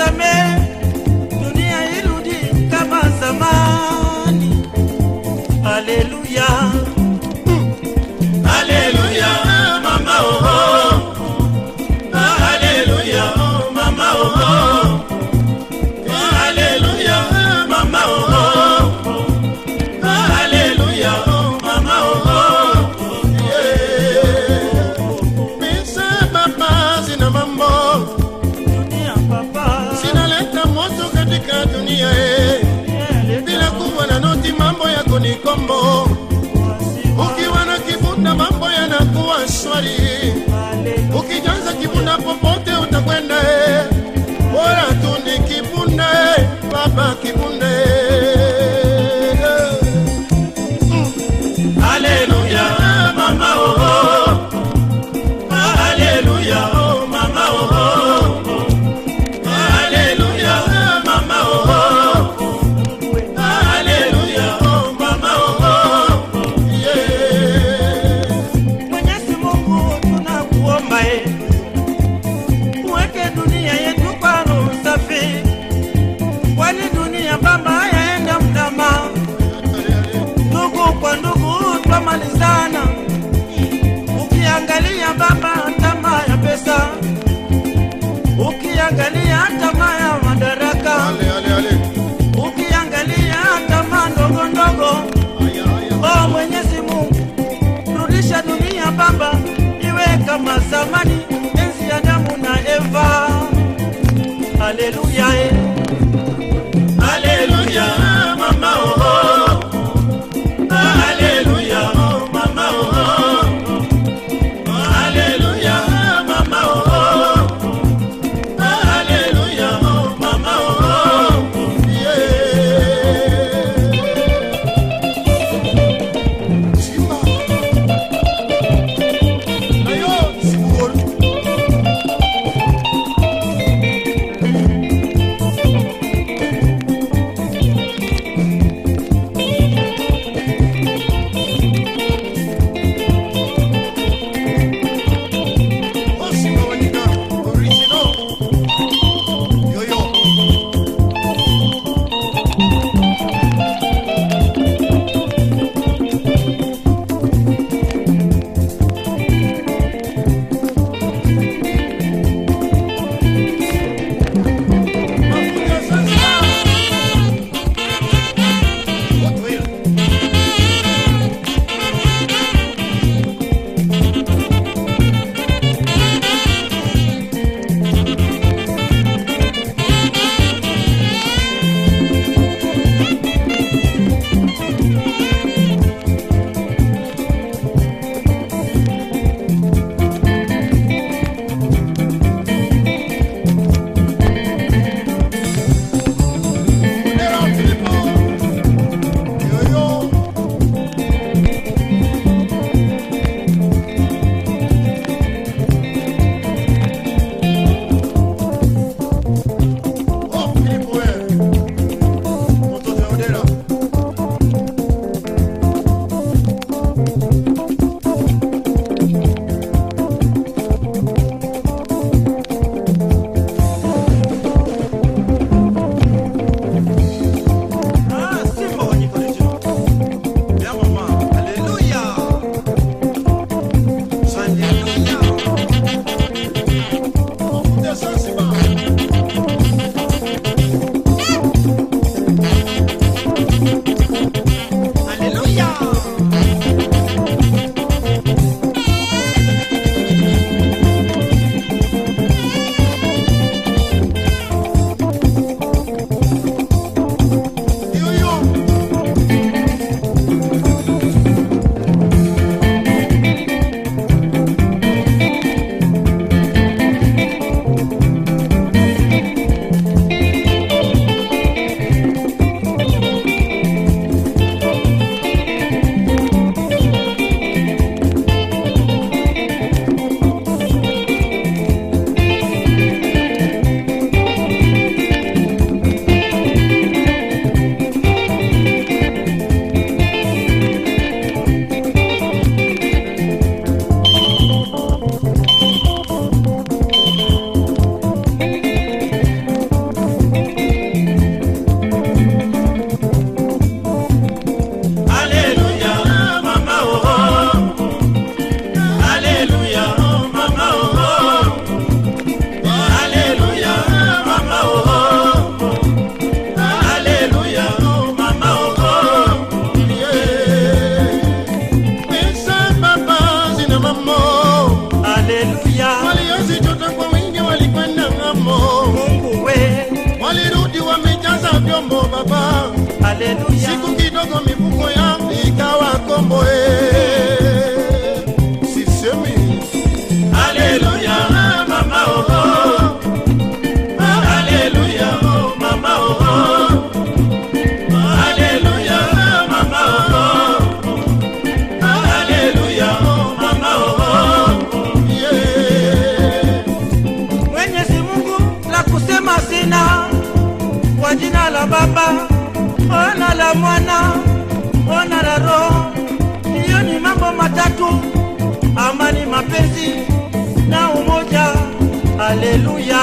também. kombo ukiwa na kibunda mama mjomba e, uweke dunia yetu kwa roho safi, kwani dunia bamba yaenda mtama, ndugu kwa ndugu twamalizana. Aleluya. Haleluya siku kidogo mifuko yangu ikawa kombo eh. sisemi Haleluya, mama oh oh. Oh, haleluya, mama haleluya, mama haleluya, mama yeah. Mwenyezi Mungu la kusema sina, kwa jina la Baba ona la Mwana ona raro. Hiyo ni mambo matatu, amani, mapenzi na umoja. Haleluya.